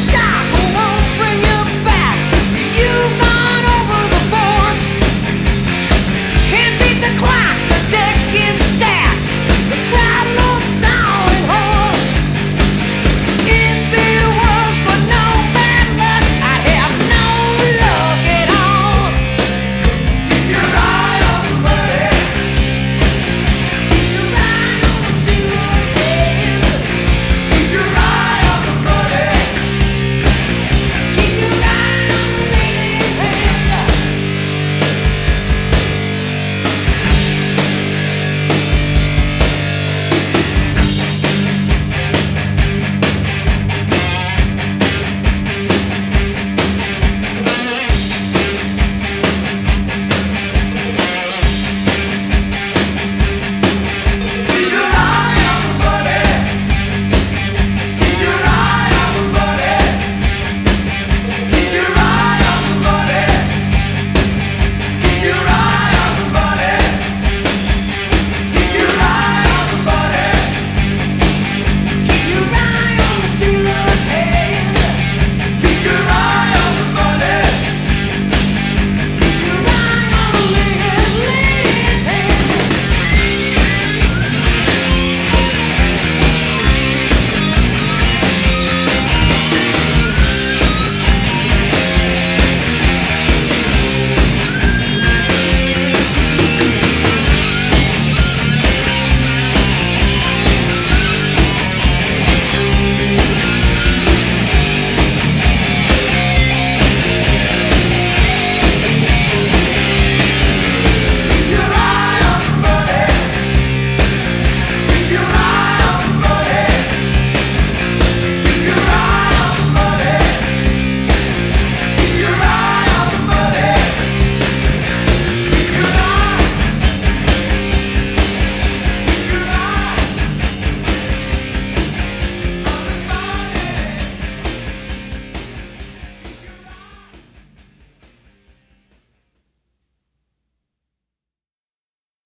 shot.